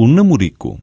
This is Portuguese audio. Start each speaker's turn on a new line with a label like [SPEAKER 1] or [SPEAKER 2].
[SPEAKER 1] O namorico.